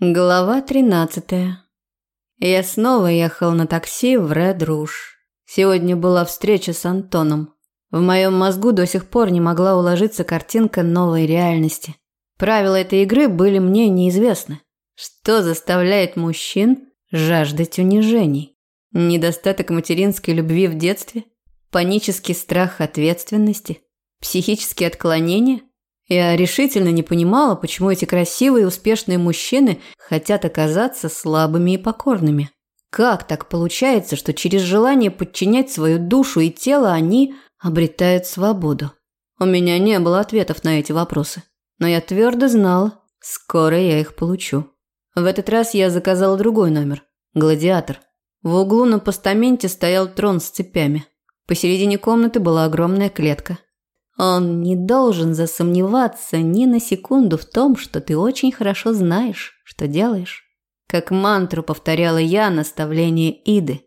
Глава 13. Я снова ехал на такси в Ред Руш. Сегодня была встреча с Антоном. В моем мозгу до сих пор не могла уложиться картинка новой реальности. Правила этой игры были мне неизвестны. Что заставляет мужчин жаждать унижений? Недостаток материнской любви в детстве? Панический страх ответственности? Психические отклонения? Я решительно не понимала, почему эти красивые и успешные мужчины хотят оказаться слабыми и покорными. Как так получается, что через желание подчинять свою душу и тело они обретают свободу? У меня не было ответов на эти вопросы, но я твердо знала, скоро я их получу. В этот раз я заказала другой номер – «Гладиатор». В углу на постаменте стоял трон с цепями. Посередине комнаты была огромная клетка – он не должен засомневаться ни на секунду в том, что ты очень хорошо знаешь, что делаешь. Как мантру повторяла я наставление Иды.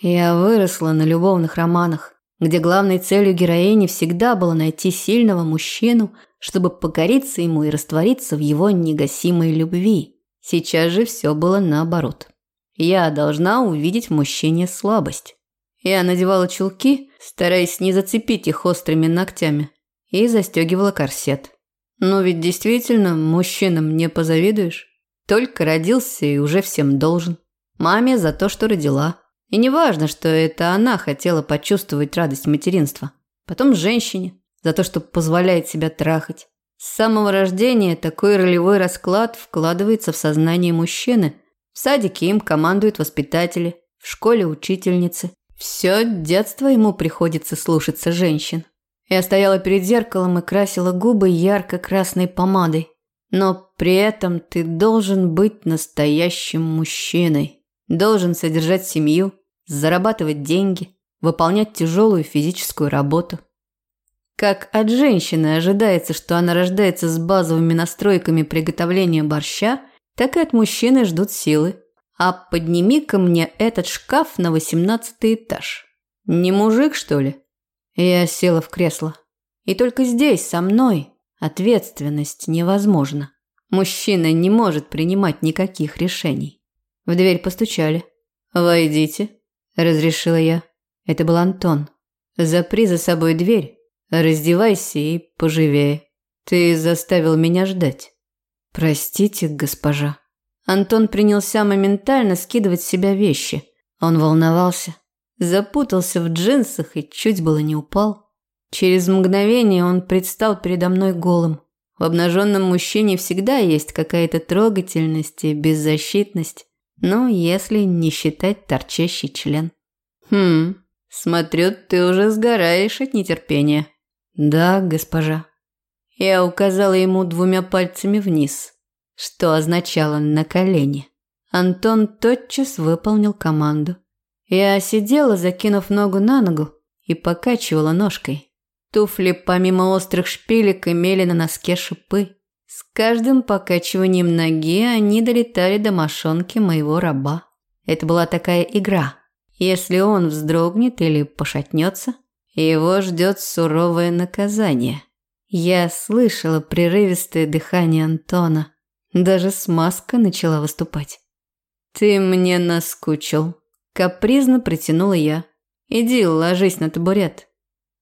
Я выросла на любовных романах, где главной целью героини всегда было найти сильного мужчину, чтобы покориться ему и раствориться в его негасимой любви. Сейчас же все было наоборот. Я должна увидеть в мужчине слабость. Я надевала чулки, стараясь не зацепить их острыми ногтями, и застегивала корсет. Но ведь действительно, мужчинам не позавидуешь. Только родился и уже всем должен. Маме за то, что родила. И не важно, что это она хотела почувствовать радость материнства. Потом женщине за то, что позволяет себя трахать. С самого рождения такой ролевой расклад вкладывается в сознание мужчины. В садике им командуют воспитатели, в школе учительницы. Все детство ему приходится слушаться женщин. Я стояла перед зеркалом и красила губы ярко-красной помадой. Но при этом ты должен быть настоящим мужчиной. Должен содержать семью, зарабатывать деньги, выполнять тяжелую физическую работу. Как от женщины ожидается, что она рождается с базовыми настройками приготовления борща, так и от мужчины ждут силы, а подними-ка мне этот шкаф на восемнадцатый этаж. Не мужик, что ли? Я села в кресло. И только здесь, со мной, ответственность невозможна. Мужчина не может принимать никаких решений. В дверь постучали. «Войдите», – разрешила я. Это был Антон. «Запри за собой дверь, раздевайся и поживее. Ты заставил меня ждать». «Простите, госпожа». Антон принялся моментально скидывать с себя вещи. Он волновался, запутался в джинсах и чуть было не упал. Через мгновение он предстал передо мной голым. В обнаженном мужчине всегда есть какая-то трогательность и беззащитность, но если не считать торчащий член. «Хм, смотрю, ты уже сгораешь от нетерпения». «Да, госпожа». Я указала ему двумя пальцами вниз что означало «на колени». Антон тотчас выполнил команду. Я сидела, закинув ногу на ногу, и покачивала ножкой. Туфли, помимо острых шпилек, имели на носке шипы. С каждым покачиванием ноги они долетали до мошонки моего раба. Это была такая игра. Если он вздрогнет или пошатнется, его ждет суровое наказание. Я слышала прерывистое дыхание Антона – даже смазка начала выступать. «Ты мне наскучил», – капризно притянула я. «Иди, ложись на табурет».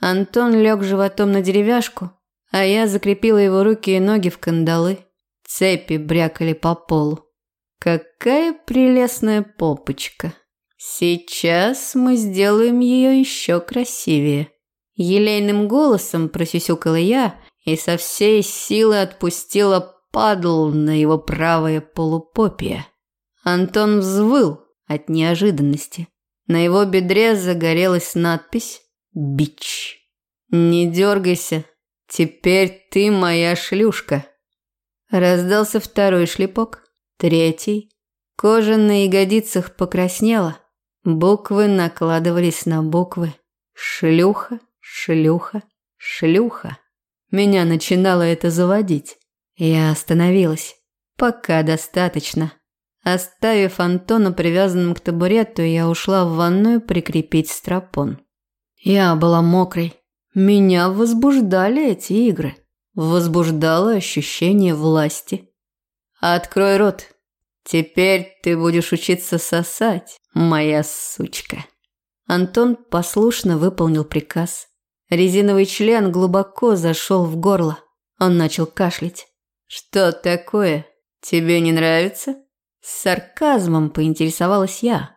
Антон лег животом на деревяшку, а я закрепила его руки и ноги в кандалы. Цепи брякали по полу. Какая прелестная попочка. Сейчас мы сделаем ее еще красивее. Елейным голосом просюсюкала я и со всей силы отпустила падал на его правое полупопие. Антон взвыл от неожиданности. На его бедре загорелась надпись «Бич». «Не дергайся, теперь ты моя шлюшка». Раздался второй шлепок, третий. Кожа на ягодицах покраснела. Буквы накладывались на буквы. Шлюха, шлюха, шлюха. Меня начинало это заводить. Я остановилась. Пока достаточно. Оставив Антона привязанным к табурету, я ушла в ванную прикрепить стропон. Я была мокрой. Меня возбуждали эти игры. Возбуждало ощущение власти. «Открой рот, Теперь ты будешь учиться сосать, моя сучка. Антон послушно выполнил приказ. Резиновый член глубоко зашел в горло. Он начал кашлять. Что такое? Тебе не нравится? С сарказмом поинтересовалась я.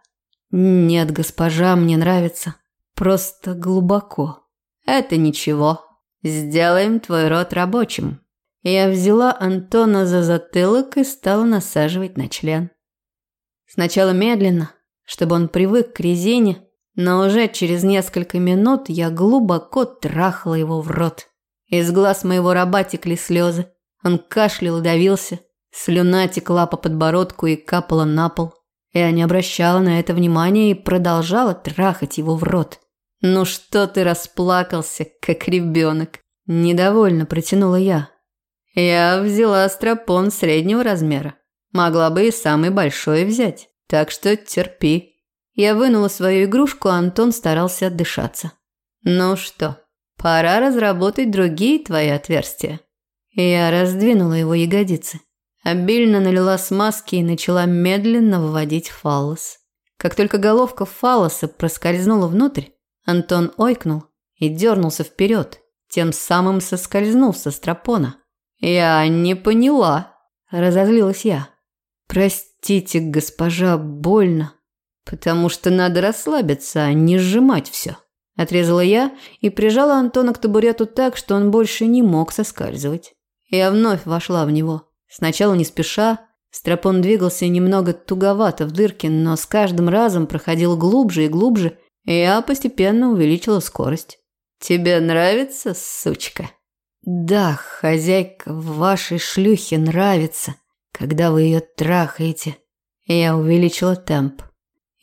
Нет, госпожа, мне нравится. Просто глубоко. Это ничего. Сделаем твой рот рабочим. Я взяла Антона за затылок и стала насаживать на член. Сначала медленно, чтобы он привык к резине, но уже через несколько минут я глубоко трахала его в рот. Из глаз моего раба текли слезы. Он кашлял и давился. Слюна текла по подбородку и капала на пол. Я не обращала на это внимания и продолжала трахать его в рот. «Ну что ты расплакался, как ребенок?» Недовольно протянула я. Я взяла стропон среднего размера. Могла бы и самый большой взять. Так что терпи. Я вынула свою игрушку, а Антон старался отдышаться. Ну что, пора разработать другие твои отверстия. Я раздвинула его ягодицы. Обильно налила смазки и начала медленно вводить фаллос. Как только головка фаллоса проскользнула внутрь, Антон ойкнул и дернулся вперед, тем самым соскользнув со стропона. «Я не поняла», – разозлилась я. «Простите, госпожа, больно, потому что надо расслабиться, а не сжимать все». Отрезала я и прижала Антона к табурету так, что он больше не мог соскальзывать. Я вновь вошла в него. Сначала не спеша, стропон двигался немного туговато в дырке, но с каждым разом проходил глубже и глубже, и я постепенно увеличила скорость. «Тебе нравится, сучка?» «Да, хозяйка, вашей шлюхе нравится, когда вы ее трахаете». Я увеличила темп.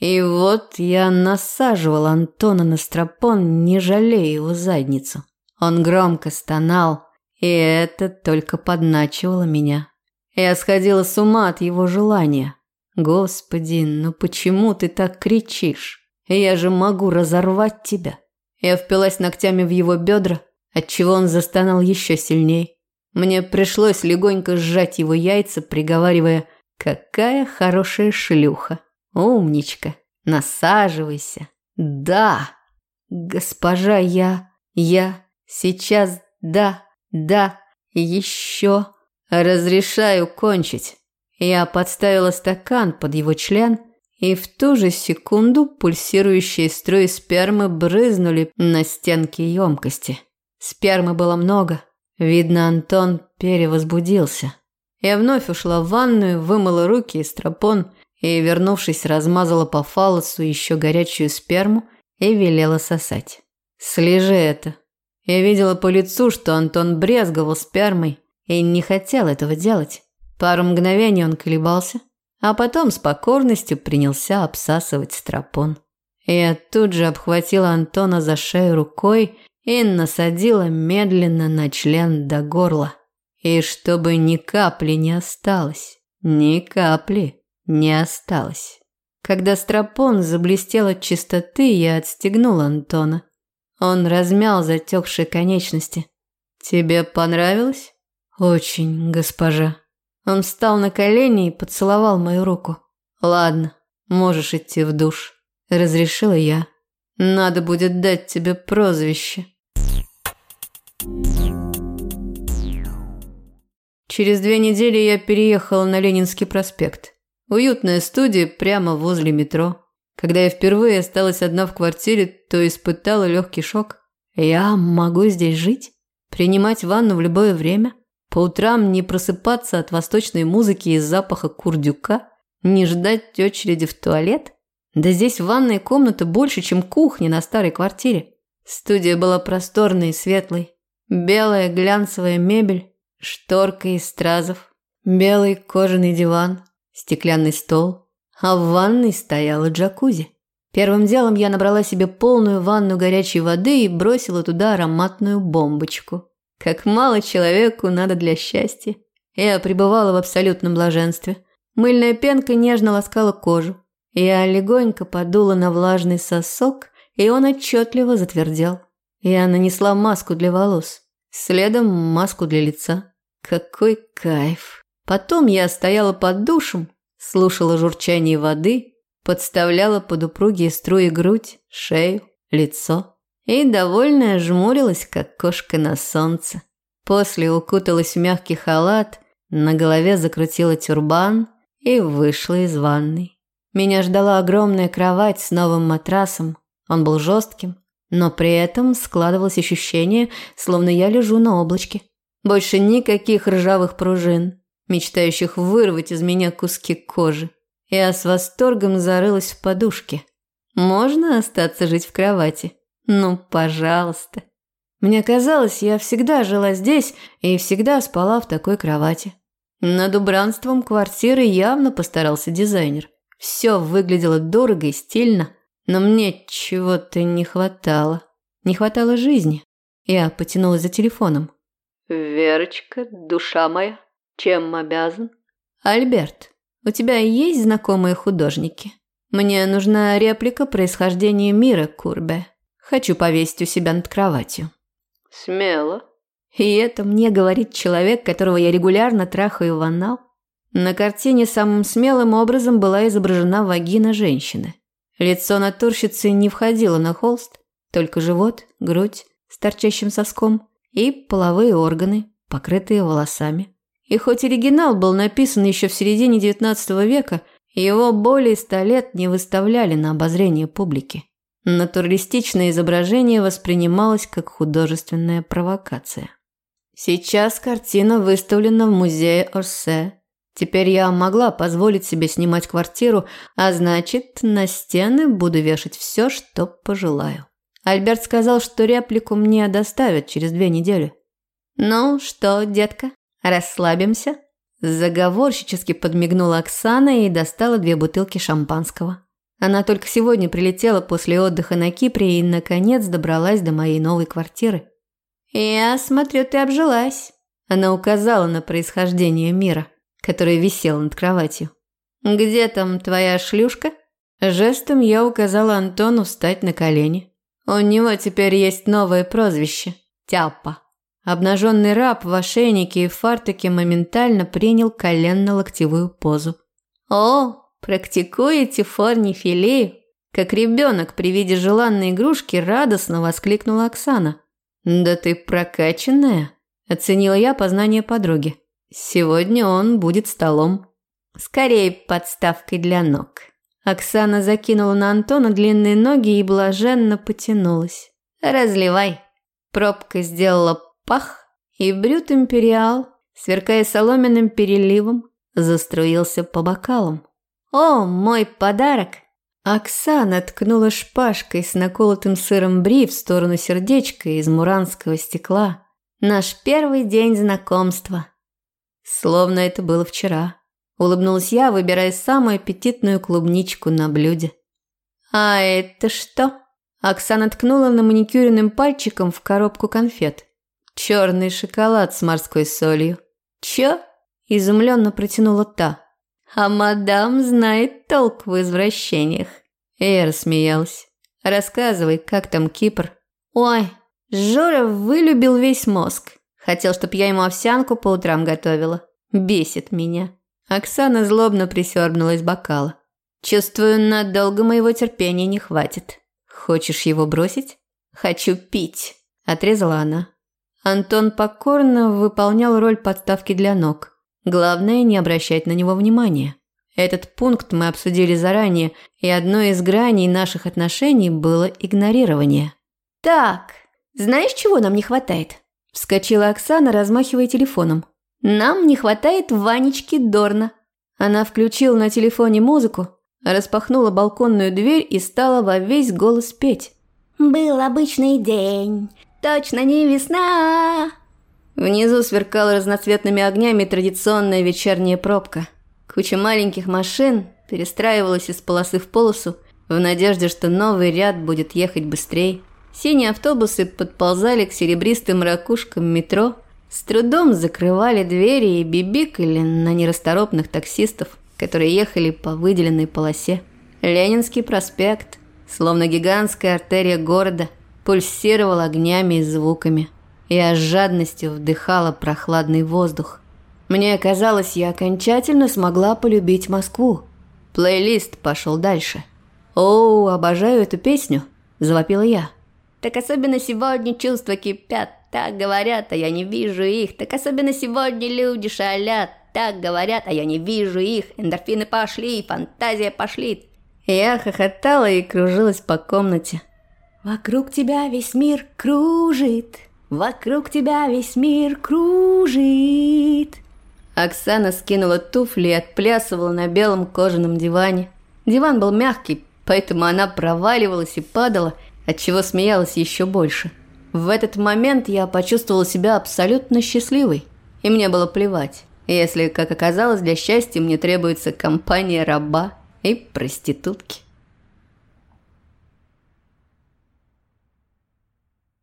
И вот я насаживал Антона на стропон, не жалея его задницу. Он громко стонал, и это только подначивало меня. Я сходила с ума от его желания. Господи, ну почему ты так кричишь? Я же могу разорвать тебя. Я впилась ногтями в его бедра, отчего он застонал еще сильней. Мне пришлось легонько сжать его яйца, приговаривая «Какая хорошая шлюха! Умничка! Насаживайся! Да! Госпожа, я... я... сейчас... да... да... еще... разрешаю кончить!» Я подставила стакан под его член – и в ту же секунду пульсирующие струи спермы брызнули на стенки емкости. Спермы было много. Видно, Антон перевозбудился. Я вновь ушла в ванную, вымыла руки и стропон и, вернувшись, размазала по фалосу еще горячую сперму и велела сосать. «Слежи это». Я видела по лицу, что Антон брезговал спермой и не хотел этого делать. Пару мгновений он колебался, а потом с покорностью принялся обсасывать стропон. Я тут же обхватила Антона за шею рукой и насадила медленно на член до горла. И чтобы ни капли не осталось, ни капли не осталось. Когда стропон заблестел от чистоты, я отстегнула Антона. Он размял затекшие конечности. «Тебе понравилось?» «Очень, госпожа». Он встал на колени и поцеловал мою руку. «Ладно, можешь идти в душ», – разрешила я. «Надо будет дать тебе прозвище». Через две недели я переехала на Ленинский проспект. Уютная студия прямо возле метро. Когда я впервые осталась одна в квартире, то испытала легкий шок. Я могу здесь жить? Принимать ванну в любое время? По утрам не просыпаться от восточной музыки и запаха курдюка, не ждать очереди в туалет. Да здесь ванная комната больше, чем кухня на старой квартире. Студия была просторной и светлой. Белая глянцевая мебель, шторка из стразов, белый кожаный диван, стеклянный стол, а в ванной стояла джакузи. Первым делом я набрала себе полную ванну горячей воды и бросила туда ароматную бомбочку. Как мало человеку надо для счастья. Я пребывала в абсолютном блаженстве. Мыльная пенка нежно ласкала кожу. Я легонько подула на влажный сосок, и он отчетливо затвердел. Я нанесла маску для волос, следом маску для лица. Какой кайф! Потом я стояла под душем, слушала журчание воды, подставляла под упругие струи грудь, шею, лицо и, довольная, жмурилась, как кошка на солнце. После укуталась в мягкий халат, на голове закрутила тюрбан и вышла из ванной. Меня ждала огромная кровать с новым матрасом. Он был жестким, но при этом складывалось ощущение, словно я лежу на облачке. Больше никаких ржавых пружин, мечтающих вырвать из меня куски кожи. Я с восторгом зарылась в подушке. Можно остаться жить в кровати? Ну, пожалуйста. Мне казалось, я всегда жила здесь и всегда спала в такой кровати. Над убранством квартиры явно постарался дизайнер. Все выглядело дорого и стильно, но мне чего-то не хватало. Не хватало жизни. Я потянулась за телефоном. «Верочка, душа моя, чем обязан?» «Альберт, у тебя есть знакомые художники? Мне нужна реплика происхождения мира Курбе. Хочу повесить у себя над кроватью». «Смело», и это мне говорит человек, которого я регулярно трахаю в анал. На картине самым смелым образом была изображена вагина женщины. Лицо натурщицы не входило на холст, только живот, грудь с торчащим соском и половые органы, покрытые волосами. И хоть оригинал был написан еще в середине XIX века, его более ста лет не выставляли на обозрение публики. Натуралистичное изображение воспринималось как художественная провокация. Сейчас картина выставлена в музее Орсе. Теперь я могла позволить себе снимать квартиру, а значит, на стены буду вешать все, что пожелаю. Альберт сказал, что реплику мне доставят через две недели. «Ну что, детка, расслабимся?» Заговорщически подмигнула Оксана и достала две бутылки шампанского. Она только сегодня прилетела после отдыха на Кипре и, наконец, добралась до моей новой квартиры. «Я смотрю, ты обжилась». Она указала на происхождение мира, которое висело над кроватью. «Где там твоя шлюшка?» Жестом я указала Антону встать на колени. У него теперь есть новое прозвище – Тяпа. Обнаженный раб в ошейнике и фартуке моментально принял коленно-локтевую позу. «О, практикуете форнифилею?» Как ребенок при виде желанной игрушки радостно воскликнула Оксана. «Да ты прокачанная», – оценила я познание подруги. «Сегодня он будет столом». «Скорее подставкой для ног». Оксана закинула на Антона длинные ноги и блаженно потянулась. «Разливай». Пробка сделала пах, и брют империал, сверкая соломенным переливом, заструился по бокалам. «О, мой подарок!» Оксана ткнула шпажкой с наколотым сыром бри в сторону сердечка из муранского стекла. Наш первый день знакомства. Словно это было вчера. Улыбнулась я, выбирая самую аппетитную клубничку на блюде. «А это что?» Оксана ткнула на маникюренным пальчиком в коробку конфет. «Черный шоколад с морской солью». «Чё?» – изумленно протянула та. А мадам знает толк в извращениях. Я рассмеялась. Рассказывай, как там Кипр? Ой, Жора вылюбил весь мозг. Хотел, чтоб я ему овсянку по утрам готовила. Бесит меня. Оксана злобно присёрбнула из бокала. Чувствую, надолго моего терпения не хватит. Хочешь его бросить? Хочу пить, отрезала она. Антон покорно выполнял роль подставки для ног. Главное не обращать на него внимания. Этот пункт мы обсудили заранее, и одной из граней наших отношений было игнорирование. «Так, знаешь, чего нам не хватает?» – вскочила Оксана, размахивая телефоном. «Нам не хватает Ванечки Дорна». Она включила на телефоне музыку, распахнула балконную дверь и стала во весь голос петь. «Был обычный день, точно не весна, Внизу сверкала разноцветными огнями традиционная вечерняя пробка. Куча маленьких машин перестраивалась из полосы в полосу в надежде, что новый ряд будет ехать быстрее. Синие автобусы подползали к серебристым ракушкам метро, с трудом закрывали двери и бибикали на нерасторопных таксистов, которые ехали по выделенной полосе. Ленинский проспект, словно гигантская артерия города, пульсировал огнями и звуками – я с жадностью вдыхала прохладный воздух. Мне казалось, я окончательно смогла полюбить Москву. Плейлист пошел дальше. «О, обожаю эту песню», – завопила я. «Так особенно сегодня чувства кипят, так говорят, а я не вижу их. Так особенно сегодня люди шалят, так говорят, а я не вижу их. Эндорфины пошли, фантазия пошли». Я хохотала и кружилась по комнате. «Вокруг тебя весь мир кружит, вокруг тебя весь мир кружит». Оксана скинула туфли и отплясывала на белом кожаном диване. Диван был мягкий, поэтому она проваливалась и падала, отчего смеялась еще больше. В этот момент я почувствовала себя абсолютно счастливой, и мне было плевать, если, как оказалось, для счастья мне требуется компания раба и проститутки.